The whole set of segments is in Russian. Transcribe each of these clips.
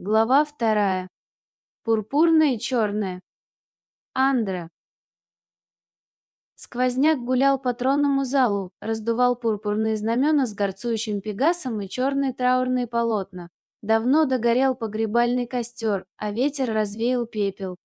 Глава вторая. Пурпурное и черное. Андра. Сквозняк гулял по тронному залу, раздувал пурпурные знамена с горцующим пегасом и черные траурные полотна. Давно догорел погребальный костер, а ветер развеял пепел.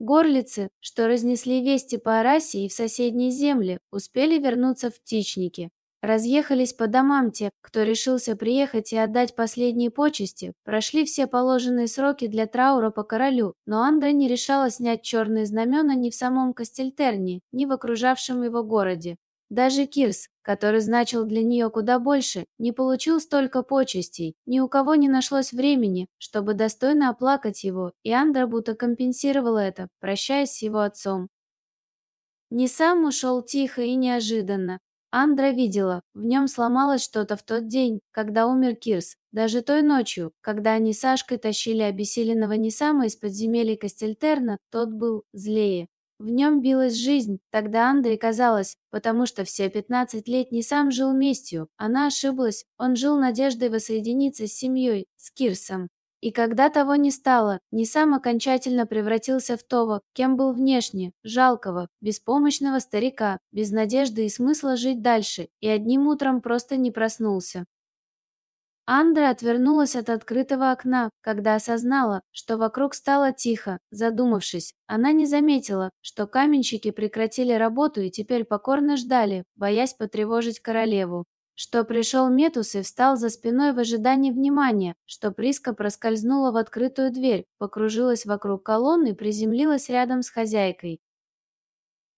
Горлицы, что разнесли вести по Арасе и в соседние земли, успели вернуться в птичники. Разъехались по домам те, кто решился приехать и отдать последние почести, прошли все положенные сроки для траура по королю, но Андра не решала снять черные знамена ни в самом Кастельтерне, ни в окружавшем его городе. Даже Кирс, который значил для нее куда больше, не получил столько почестей, ни у кого не нашлось времени, чтобы достойно оплакать его, и Андра будто компенсировала это, прощаясь с его отцом. Не сам ушел тихо и неожиданно, Андра видела, в нем сломалось что-то в тот день, когда умер Кирс, даже той ночью, когда они с Сашкой тащили обессиленного Несама из подземелья Кастельтерна, тот был злее. В нем билась жизнь, тогда Андре казалось, потому что все 15 лет не сам жил местью, она ошиблась, он жил надеждой воссоединиться с семьей, с Кирсом. И когда того не стало, не сам окончательно превратился в того, кем был внешне, жалкого, беспомощного старика, без надежды и смысла жить дальше, и одним утром просто не проснулся. Андра отвернулась от открытого окна, когда осознала, что вокруг стало тихо. Задумавшись, она не заметила, что каменщики прекратили работу и теперь покорно ждали, боясь потревожить королеву что пришел Метус и встал за спиной в ожидании внимания, что Приска проскользнула в открытую дверь, покружилась вокруг колонны и приземлилась рядом с хозяйкой.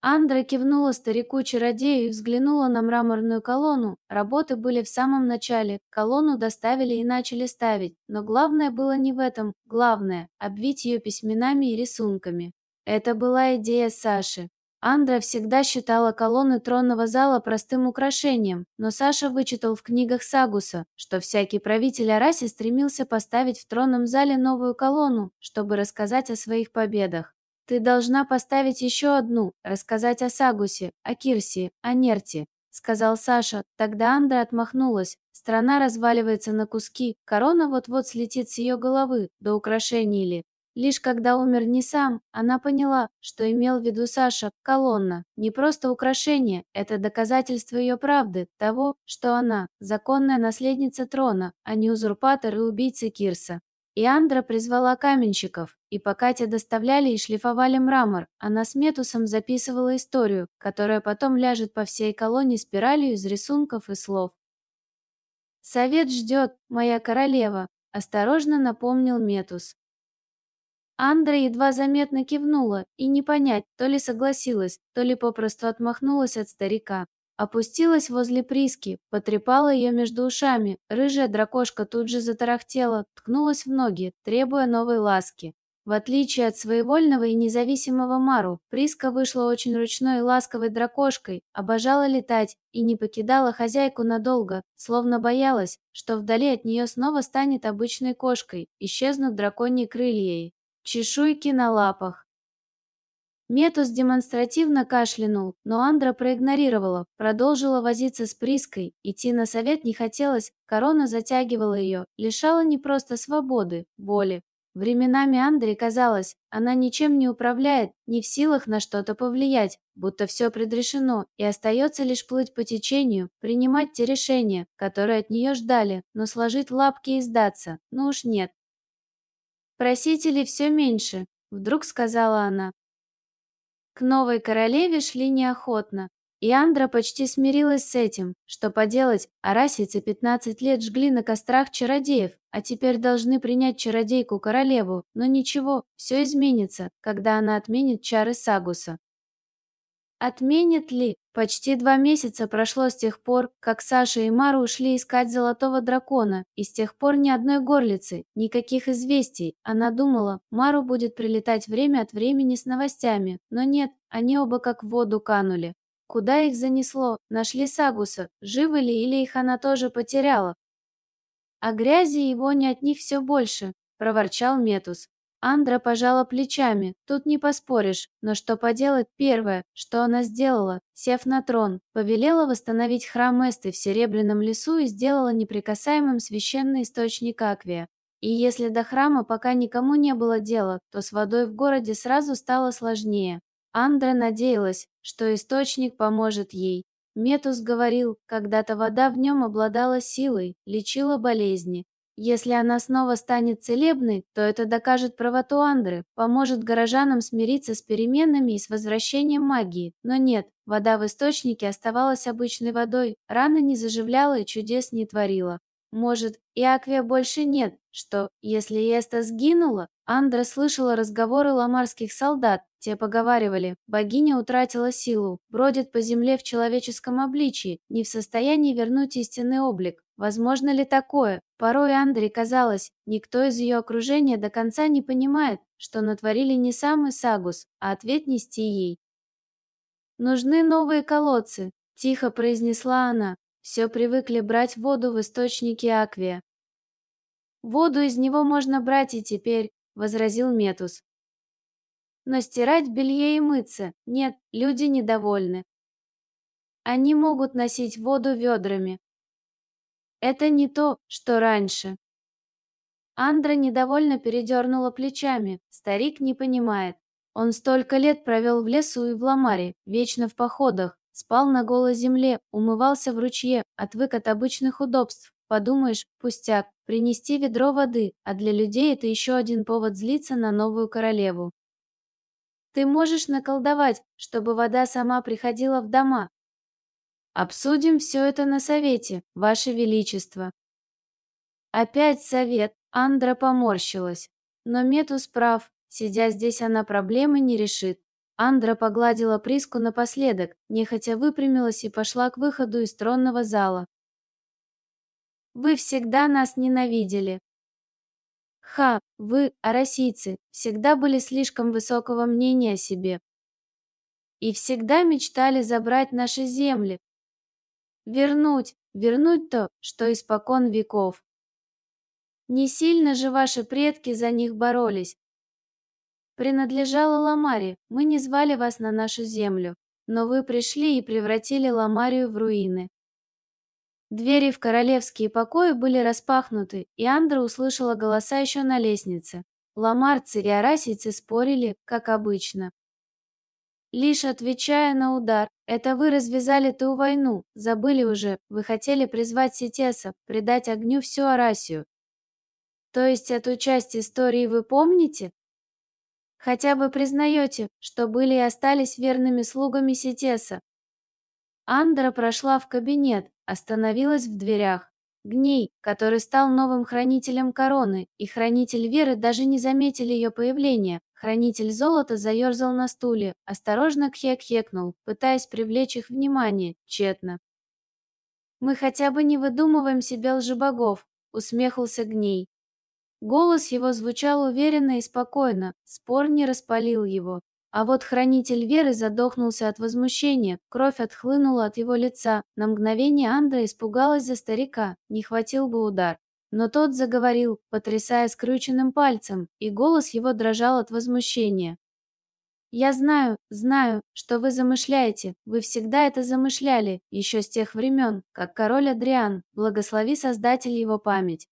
Андра кивнула старику-чародею и взглянула на мраморную колонну. Работы были в самом начале, колонну доставили и начали ставить, но главное было не в этом, главное – обвить ее письменами и рисунками. Это была идея Саши. Андра всегда считала колонны тронного зала простым украшением, но Саша вычитал в книгах Сагуса, что всякий правитель Араси стремился поставить в тронном зале новую колонну, чтобы рассказать о своих победах. «Ты должна поставить еще одну, рассказать о Сагусе, о Кирсе, о Нерте», — сказал Саша. Тогда Андра отмахнулась. Страна разваливается на куски, корона вот-вот слетит с ее головы, до украшений ли. Лишь когда умер не сам, она поняла, что имел в виду Саша, колонна, не просто украшение, это доказательство ее правды, того, что она – законная наследница трона, а не узурпатор и убийца Кирса. И Андра призвала каменщиков, и пока те доставляли и шлифовали мрамор, она с Метусом записывала историю, которая потом ляжет по всей колонне спиралью из рисунков и слов. «Совет ждет, моя королева», – осторожно напомнил Метус. Андра едва заметно кивнула, и не понять, то ли согласилась, то ли попросту отмахнулась от старика. Опустилась возле Приски, потрепала ее между ушами, рыжая дракошка тут же затарахтела, ткнулась в ноги, требуя новой ласки. В отличие от своевольного и независимого Мару, Приска вышла очень ручной и ласковой дракошкой, обожала летать и не покидала хозяйку надолго, словно боялась, что вдали от нее снова станет обычной кошкой, исчезнут драконьи крылья чешуйки на лапах. Метус демонстративно кашлянул, но Андра проигнорировала, продолжила возиться с Приской, идти на совет не хотелось, корона затягивала ее, лишала не просто свободы, боли. Временами Андре казалось, она ничем не управляет, не в силах на что-то повлиять, будто все предрешено, и остается лишь плыть по течению, принимать те решения, которые от нее ждали, но сложить лапки и сдаться, ну уж нет. «Просителей все меньше», — вдруг сказала она. К новой королеве шли неохотно, и Андра почти смирилась с этим. Что поделать, арасицы 15 лет жгли на кострах чародеев, а теперь должны принять чародейку-королеву, но ничего, все изменится, когда она отменит чары Сагуса. Отменит ли? Почти два месяца прошло с тех пор, как Саша и Мара ушли искать золотого дракона, и с тех пор ни одной горлицы, никаких известий. Она думала, Мару будет прилетать время от времени с новостями, но нет, они оба как в воду канули. Куда их занесло? Нашли Сагуса. Живы ли или их она тоже потеряла? А грязи и вони от них все больше, проворчал Метус. Андра пожала плечами, тут не поспоришь, но что поделать первое, что она сделала, сев на трон, повелела восстановить храм Эсты в Серебряном лесу и сделала неприкасаемым священный источник Аквия. И если до храма пока никому не было дела, то с водой в городе сразу стало сложнее. Андра надеялась, что источник поможет ей. Метус говорил, когда-то вода в нем обладала силой, лечила болезни. Если она снова станет целебной, то это докажет правоту Андры, поможет горожанам смириться с переменами и с возвращением магии. Но нет, вода в источнике оставалась обычной водой, рана не заживляла и чудес не творила. Может, и Аквия больше нет, что, если Эста сгинула? Андра слышала разговоры ламарских солдат. Те поговаривали, богиня утратила силу, бродит по земле в человеческом обличии, не в состоянии вернуть истинный облик. Возможно ли такое? Порой Андре казалось, никто из ее окружения до конца не понимает, что натворили не сам Исагус, а ответ нести ей. «Нужны новые колодцы», – тихо произнесла она. Все привыкли брать воду в источнике Аквия. Воду из него можно брать и теперь, возразил Метус. Но стирать белье и мыться нет, люди недовольны. Они могут носить воду ведрами. Это не то, что раньше. Андра недовольно передернула плечами. Старик не понимает. Он столько лет провел в лесу и в Ламаре, вечно в походах, спал на голой земле, умывался в ручье, отвык от обычных удобств. Подумаешь, пустяк, принести ведро воды, а для людей это еще один повод злиться на новую королеву. Ты можешь наколдовать, чтобы вода сама приходила в дома. Обсудим все это на совете, ваше величество. Опять совет, Андра поморщилась. Но Метус прав, сидя здесь она проблемы не решит. Андра погладила Приску напоследок, нехотя выпрямилась и пошла к выходу из тронного зала. Вы всегда нас ненавидели. Ха, вы, арасийцы, всегда были слишком высокого мнения о себе. И всегда мечтали забрать наши земли. Вернуть, вернуть то, что испокон веков. Не сильно же ваши предки за них боролись. Принадлежала Ламаре, мы не звали вас на нашу землю, но вы пришли и превратили Ламарию в руины. Двери в королевские покои были распахнуты, и Андра услышала голоса еще на лестнице. Ламарцы и арасийцы спорили, как обычно. Лишь отвечая на удар, это вы развязали ту войну, забыли уже, вы хотели призвать Ситеса, предать огню всю Арасию. То есть эту часть истории вы помните? Хотя бы признаете, что были и остались верными слугами Ситеса. Андра прошла в кабинет, остановилась в дверях. Гней, который стал новым хранителем короны, и хранитель веры даже не заметили ее появления. Хранитель золота заерзал на стуле, осторожно кхек-хекнул, пытаясь привлечь их внимание, тщетно. «Мы хотя бы не выдумываем себе лжебогов», — усмехался Гней. Голос его звучал уверенно и спокойно, спор не распалил его. А вот хранитель веры задохнулся от возмущения, кровь отхлынула от его лица. На мгновение Андра испугалась за старика, не хватил бы удар. Но тот заговорил, потрясая скрюченным пальцем, и голос его дрожал от возмущения. «Я знаю, знаю, что вы замышляете, вы всегда это замышляли, еще с тех времен, как король Адриан, благослови Создатель его память».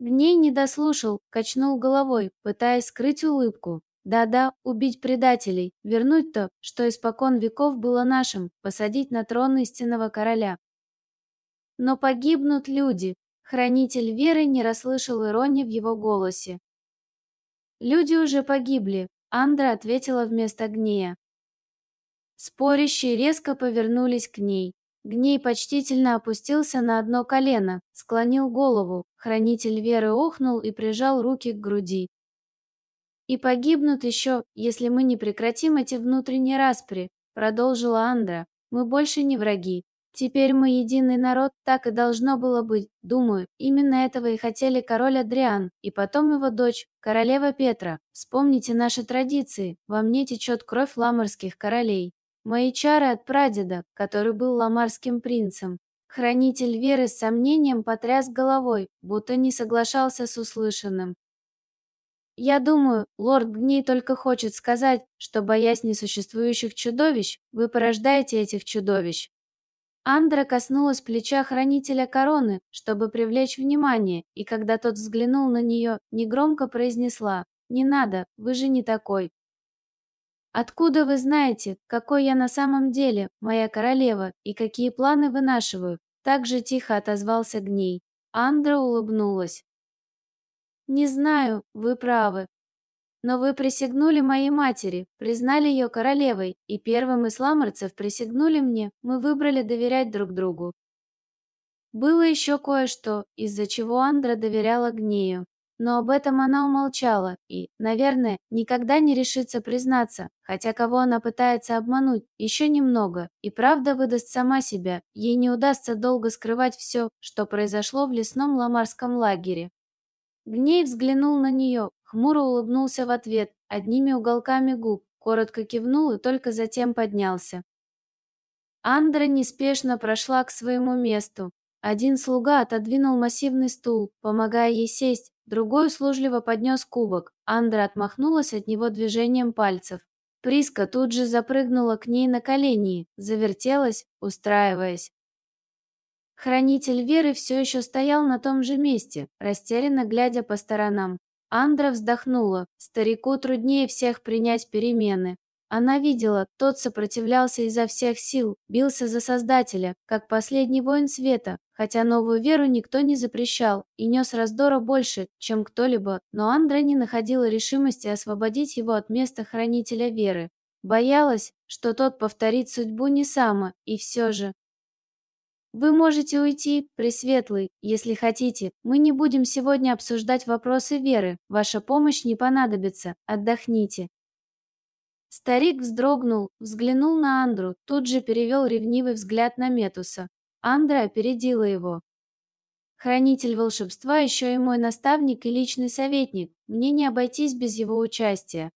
Гней не дослушал, качнул головой, пытаясь скрыть улыбку, да-да, убить предателей, вернуть то, что испокон веков было нашим, посадить на трон истинного короля. Но погибнут люди. Хранитель веры не расслышал иронии в его голосе. Люди уже погибли, Андра ответила вместо Гнея. Спорящие резко повернулись к ней. Гней почтительно опустился на одно колено, склонил голову. Хранитель веры охнул и прижал руки к груди. И погибнут еще, если мы не прекратим эти внутренние распри, продолжила Андра. Мы больше не враги. Теперь мы единый народ, так и должно было быть. Думаю, именно этого и хотели король Адриан, и потом его дочь, королева Петра. Вспомните наши традиции, во мне течет кровь ламарских королей. Мои чары от прадеда, который был ламарским принцем. Хранитель веры с сомнением потряс головой, будто не соглашался с услышанным. Я думаю, лорд Гней только хочет сказать, что, боясь несуществующих чудовищ, вы порождаете этих чудовищ. Андра коснулась плеча хранителя короны, чтобы привлечь внимание, и когда тот взглянул на нее, негромко произнесла «Не надо, вы же не такой». «Откуда вы знаете, какой я на самом деле, моя королева, и какие планы вынашиваю?» Так же тихо отозвался Гней. Андра улыбнулась. «Не знаю, вы правы. Но вы присягнули моей матери, признали ее королевой, и первым из ламарцев присягнули мне, мы выбрали доверять друг другу. Было еще кое-что, из-за чего Андра доверяла Гнею. Но об этом она умолчала и, наверное, никогда не решится признаться, хотя кого она пытается обмануть, еще немного, и правда выдаст сама себя, ей не удастся долго скрывать все, что произошло в лесном ламарском лагере. Гней взглянул на нее, хмуро улыбнулся в ответ, одними уголками губ, коротко кивнул и только затем поднялся. Андра неспешно прошла к своему месту. Один слуга отодвинул массивный стул, помогая ей сесть, другой услужливо поднес кубок. Андра отмахнулась от него движением пальцев. Приска тут же запрыгнула к ней на колени, завертелась, устраиваясь. Хранитель веры все еще стоял на том же месте, растерянно глядя по сторонам. Андра вздохнула. Старику труднее всех принять перемены. Она видела, тот сопротивлялся изо всех сил, бился за Создателя, как последний воин света, хотя новую веру никто не запрещал и нес раздора больше, чем кто-либо, но Андра не находила решимости освободить его от места хранителя веры. Боялась, что тот повторит судьбу не сама, и все же, вы можете уйти, Пресветлый, если хотите. Мы не будем сегодня обсуждать вопросы веры. Ваша помощь не понадобится. Отдохните. Старик вздрогнул, взглянул на Андру, тут же перевел ревнивый взгляд на Метуса. Андра опередила его. Хранитель волшебства еще и мой наставник и личный советник. Мне не обойтись без его участия.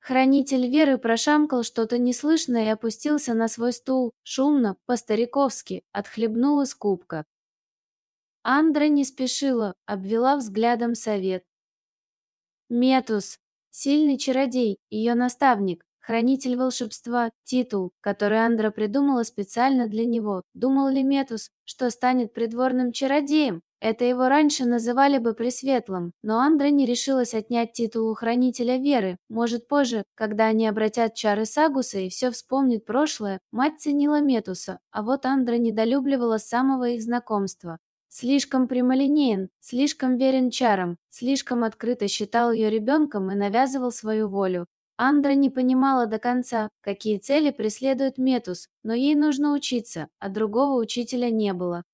Хранитель веры прошамкал что-то неслышное и опустился на свой стул, шумно, по-стариковски, отхлебнул из кубка. Андра не спешила, обвела взглядом совет. Метус, сильный чародей, ее наставник, хранитель волшебства, титул, который Андра придумала специально для него. Думал ли Метус, что станет придворным чародеем? Это его раньше называли бы Пресветлым, но Андра не решилась отнять титул у Хранителя Веры. Может, позже, когда они обратят чары Сагуса и все вспомнит прошлое, мать ценила Метуса, а вот Андра недолюбливала самого их знакомства. Слишком прямолинеен, слишком верен чарам, слишком открыто считал ее ребенком и навязывал свою волю. Андра не понимала до конца, какие цели преследует Метус, но ей нужно учиться, а другого учителя не было.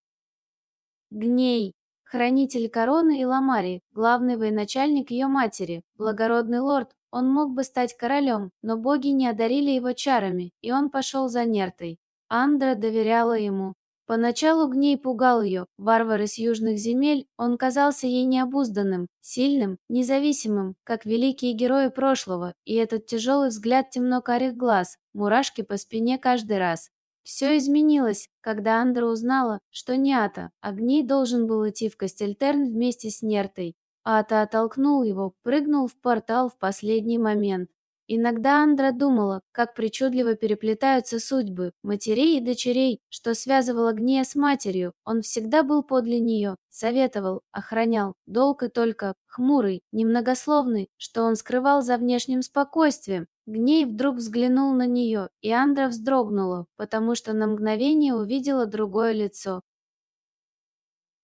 Гней, хранитель короны и Ламари, главный военачальник ее матери, благородный лорд, он мог бы стать королем, но боги не одарили его чарами, и он пошел за Нертой. Андра доверяла ему. Поначалу Гней пугал ее, варвар из южных земель, он казался ей необузданным, сильным, независимым, как великие герои прошлого, и этот тяжелый взгляд темно-карих глаз, мурашки по спине каждый раз. Все изменилось, когда Андра узнала, что не Ата, а Гней должен был идти в Кастельтерн вместе с Нертой. Ата оттолкнул его, прыгнул в портал в последний момент. Иногда Андра думала, как причудливо переплетаются судьбы матерей и дочерей, что связывало Гнея с матерью. Он всегда был подле нее, советовал, охранял, долг и только, хмурый, немногословный, что он скрывал за внешним спокойствием. Гней вдруг взглянул на нее, и Андра вздрогнула, потому что на мгновение увидела другое лицо.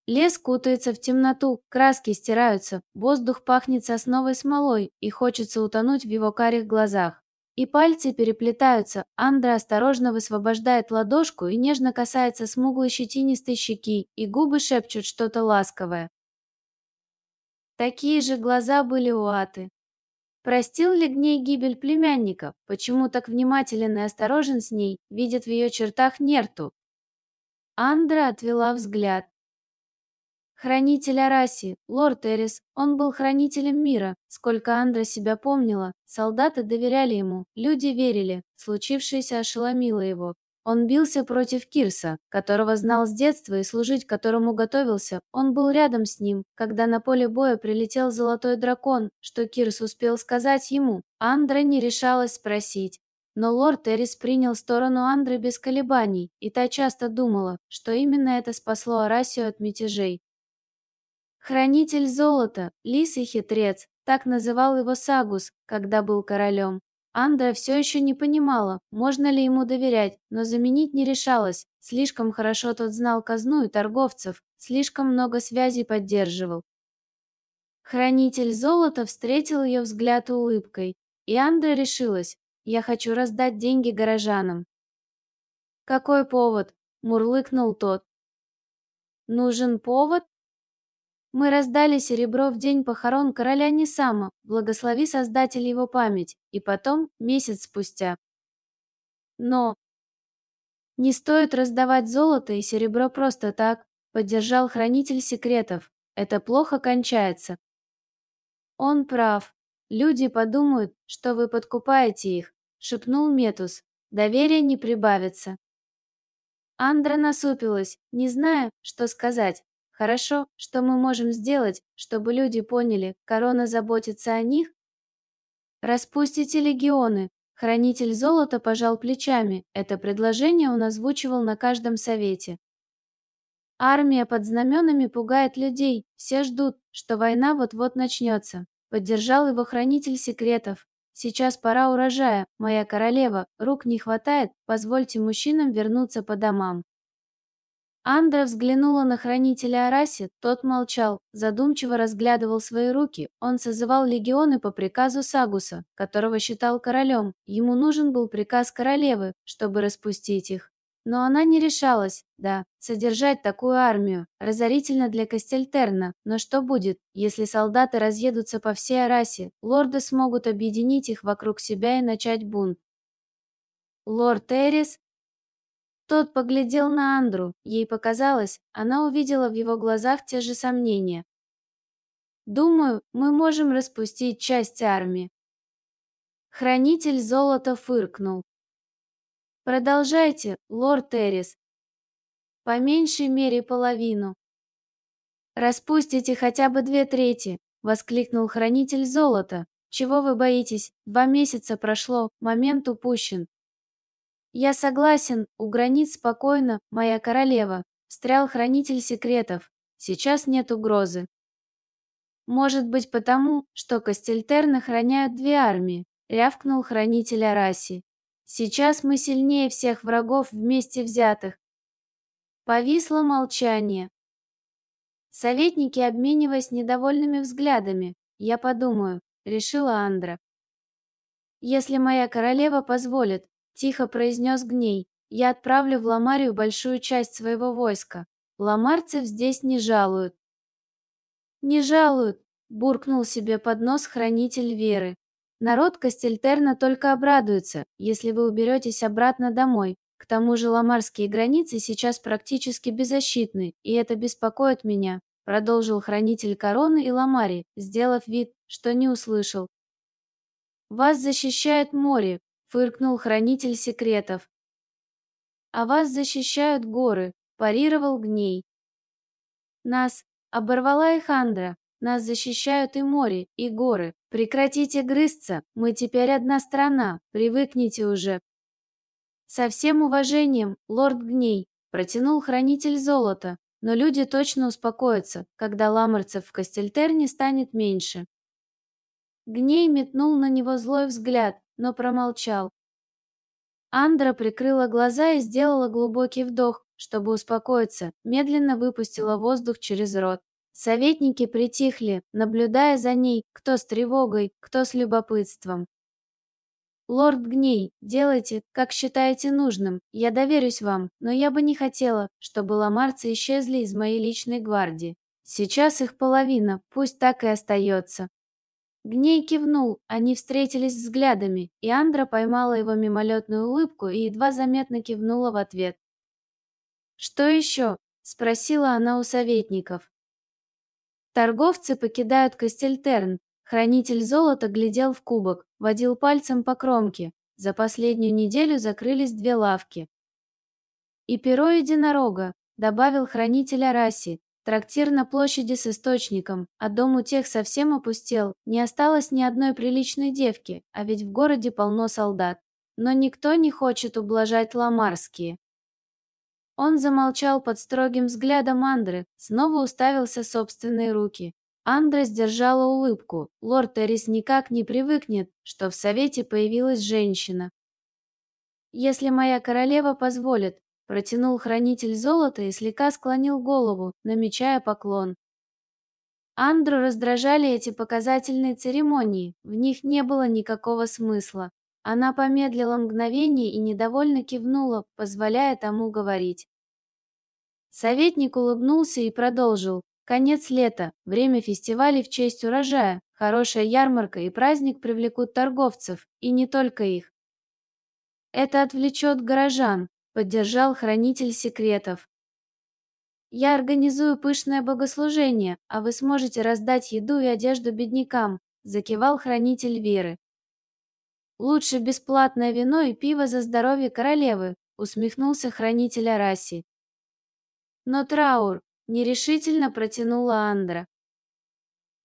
Лес кутается в темноту, краски стираются, воздух пахнет сосновой смолой, и хочется утонуть в его карих глазах. И пальцы переплетаются, Андра осторожно высвобождает ладошку и нежно касается смуглой щетинистой щеки, и губы шепчут что-то ласковое. Такие же глаза были у Аты. Простил ли Гней гибель племянника? Почему так внимателен и осторожен с ней, видит в ее чертах Нерту? Андра отвела взгляд. Хранитель Араси, лорд Эрис, он был хранителем мира. Сколько Андра себя помнила, солдаты доверяли ему, люди верили, случившееся ошеломило его. Он бился против Кирса, которого знал с детства и служить которому готовился. Он был рядом с ним, когда на поле боя прилетел золотой дракон, что Кирс успел сказать ему. Андра не решалась спросить. Но лорд Эрис принял сторону Андры без колебаний, и та часто думала, что именно это спасло Арасию от мятежей. Хранитель золота, лис и хитрец, так называл его Сагус, когда был королем. Андра все еще не понимала, можно ли ему доверять, но заменить не решалась. Слишком хорошо тот знал казну и торговцев, слишком много связей поддерживал. Хранитель золота встретил ее взгляд улыбкой, и Андра решилась, я хочу раздать деньги горожанам. Какой повод? Мурлыкнул тот. Нужен повод? Мы раздали серебро в день похорон короля Нисама, благослови Создатель его память, и потом, месяц спустя. Но не стоит раздавать золото и серебро просто так, поддержал хранитель секретов. Это плохо кончается. Он прав. Люди подумают, что вы подкупаете их, шепнул Метус. Доверие не прибавится. Андра насупилась, не зная, что сказать. Хорошо, что мы можем сделать, чтобы люди поняли, корона заботится о них? Распустите легионы. Хранитель золота пожал плечами. Это предложение он озвучивал на каждом совете. Армия под знаменами пугает людей. Все ждут, что война вот-вот начнется. Поддержал его хранитель секретов. Сейчас пора урожая, моя королева, рук не хватает, позвольте мужчинам вернуться по домам. Андра взглянула на хранителя Араси, тот молчал, задумчиво разглядывал свои руки. Он созывал легионы по приказу Сагуса, которого считал королем. Ему нужен был приказ королевы, чтобы распустить их. Но она не решалась, да, содержать такую армию. Разорительно для Кастельтерна. Но что будет, если солдаты разъедутся по всей Арасе? Лорды смогут объединить их вокруг себя и начать бунт. Лорд Эрис... Тот поглядел на Андру. Ей показалось, она увидела в его глазах те же сомнения. «Думаю, мы можем распустить часть армии». Хранитель золота фыркнул. Продолжайте, лорд Террис. По меньшей мере половину. Распустите хотя бы две трети, воскликнул хранитель золота. Чего вы боитесь? Два месяца прошло, момент упущен. Я согласен, у границ спокойно, моя королева, встрял хранитель секретов. Сейчас нет угрозы. Может быть потому, что Кастельтерны охраняют две армии, рявкнул хранитель Араси. Сейчас мы сильнее всех врагов вместе взятых. Повисло молчание. Советники, обмениваясь недовольными взглядами, я подумаю, решила Андра. Если моя королева позволит, тихо произнес Гней, я отправлю в Ламарию большую часть своего войска. Ламарцев здесь не жалуют. Не жалуют, буркнул себе под нос хранитель веры. Народ Кастельтерна только обрадуется, если вы уберетесь обратно домой. К тому же ламарские границы сейчас практически беззащитны, и это беспокоит меня, продолжил хранитель короны и Ламари, сделав вид, что не услышал. Вас защищает море, фыркнул хранитель секретов. А вас защищают горы, парировал Гней. Нас оборвала их Андра, нас защищают и море, и горы. Прекратите грызться, мы теперь одна страна, привыкните уже. Со всем уважением, лорд Гней, протянул хранитель золота, но люди точно успокоятся, когда ламарцев в Кастельтерне станет меньше. Гней метнул на него злой взгляд, но промолчал. Андра прикрыла глаза и сделала глубокий вдох, чтобы успокоиться, медленно выпустила воздух через рот. Советники притихли, наблюдая за ней, кто с тревогой, кто с любопытством. «Лорд Гней, делайте, как считаете нужным. Я доверюсь вам, но я бы не хотела, чтобы ламарцы исчезли из моей личной гвардии. Сейчас их половина, пусть так и остается». Гней кивнул, они встретились взглядами, и Андра поймала его мимолетную улыбку и едва заметно кивнула в ответ. «Что еще?» – спросила она у советников. Торговцы покидают Кастельтерн. Хранитель золота глядел в кубок, водил пальцем по кромке. За последнюю неделю закрылись две лавки. И перо единорога, добавил хранитель Араси. Трактир на площади с источником, а дом у тех совсем опустел, не осталось ни одной приличной девки, а ведь в городе полно солдат. но никто не хочет ублажать ламарские. Он замолчал под строгим взглядом Андры, снова уставился собственные руки. Андра сдержала улыбку. Лорд Эрис никак не привыкнет, что в совете появилась женщина. «Если моя королева позволит», — протянул хранитель золота и слегка склонил голову, намечая поклон. Андру раздражали эти показательные церемонии, в них не было никакого смысла. Она помедлила мгновение и недовольно кивнула, позволяя тому говорить. Советник улыбнулся и продолжил. Конец лета, время фестивалей в честь урожая, хорошая ярмарка и праздник привлекут торговцев, и не только их. Это отвлечет горожан, поддержал хранитель секретов. Я организую пышное богослужение, а вы сможете раздать еду и одежду беднякам, закивал хранитель веры. Лучше бесплатное вино и пиво за здоровье королевы, усмехнулся хранитель Араси. Но траур, нерешительно протянула Андра.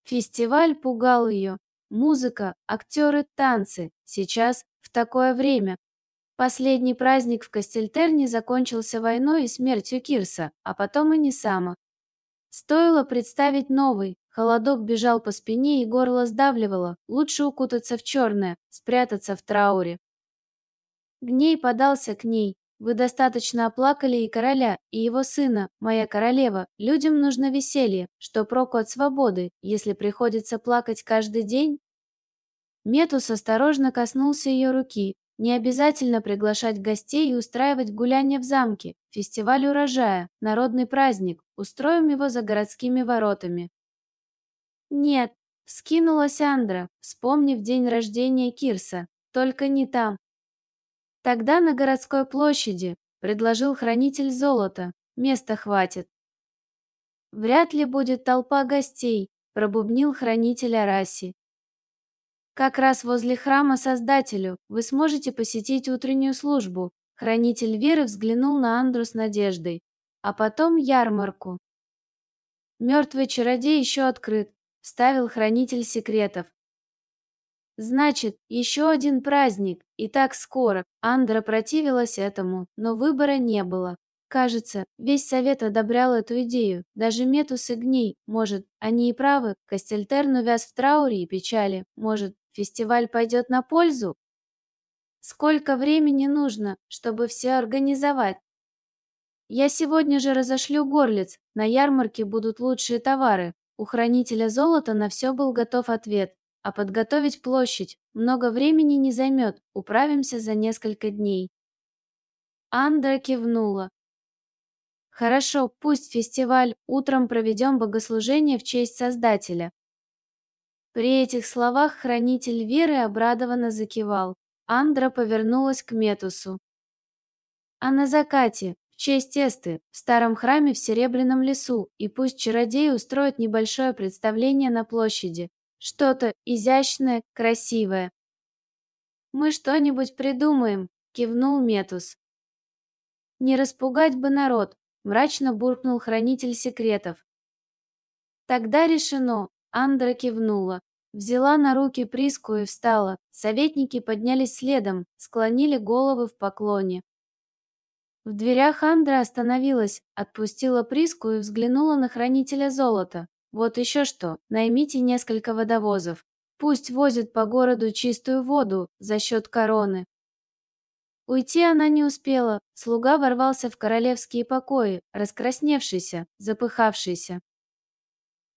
Фестиваль пугал ее. Музыка, актеры, танцы. Сейчас, в такое время. Последний праздник в Кастельтерне закончился войной и смертью Кирса, а потом и Несама. Стоило представить новый. Холодок бежал по спине и горло сдавливало. Лучше укутаться в черное, спрятаться в трауре. Гней подался к ней, вы достаточно оплакали и короля, и его сына, моя королева. Людям нужно веселье, что проку от свободы, если приходится плакать каждый день?» Метус осторожно коснулся ее руки. Не обязательно приглашать гостей и устраивать гуляние в замке, фестиваль урожая, народный праздник. Устроим его за городскими воротами. Нет, скинулась Андра, вспомнив день рождения Кирса. Только не там. Тогда на городской площади, предложил хранитель золота. Места хватит. Вряд ли будет толпа гостей, пробубнил хранитель Араси. Как раз возле храма Создателю вы сможете посетить утреннюю службу. Хранитель веры взглянул на Андру с надеждой, а потом ярмарку. Мертвый чародей еще открыт, вставил хранитель секретов. Значит, еще один праздник, и так скоро. Андра противилась этому, но выбора не было. Кажется, весь совет одобрял эту идею, даже Метус и Гней. Может, они и правы, Кастельтерн увяз в трауре и печали. Может, фестиваль пойдет на пользу? Сколько времени нужно, чтобы все организовать? Я сегодня же разошлю горлиц, на ярмарке будут лучшие товары. У хранителя золота на все был готов ответ. А подготовить площадь много времени не займет, управимся за несколько дней. Андра кивнула. Хорошо, пусть фестиваль, утром проведем богослужение в честь Создателя. При этих словах хранитель веры обрадованно закивал. Андра повернулась к Метусу. А на закате, в честь Эсты, в старом храме в Серебряном лесу, и пусть чародеи устроят небольшое представление на площади. Что-то изящное, красивое. Мы что-нибудь придумаем, кивнул Метус. Не распугать бы народ, мрачно буркнул хранитель секретов. Тогда решено, Андра кивнула, взяла на руки Приску и встала. Советники поднялись следом, склонили головы в поклоне. В дверях Андра остановилась, отпустила Приску и взглянула на хранителя золота. Вот еще что, наймите несколько водовозов. Пусть возят по городу чистую воду за счет короны. Уйти она не успела. Слуга ворвался в королевские покои, раскрасневшийся, запыхавшийся.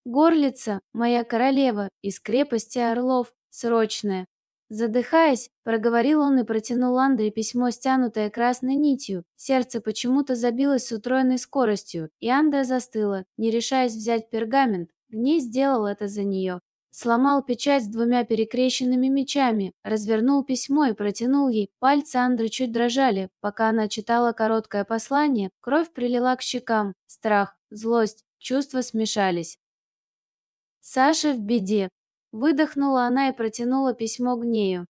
Горлица, моя королева, из крепости Орлов, срочная. Задыхаясь, проговорил он и протянул Андре письмо, стянутое красной нитью. Сердце почему-то забилось с утроенной скоростью, и Андра застыла, не решаясь взять пергамент. Гней сделал это за нее. Сломал печать с двумя перекрещенными мечами, развернул письмо и протянул ей. Пальцы Андры чуть дрожали, пока она читала короткое послание. Кровь прилила к щекам. Страх, злость, чувства смешались. Саша в беде. Выдохнула она и протянула письмо Гнею.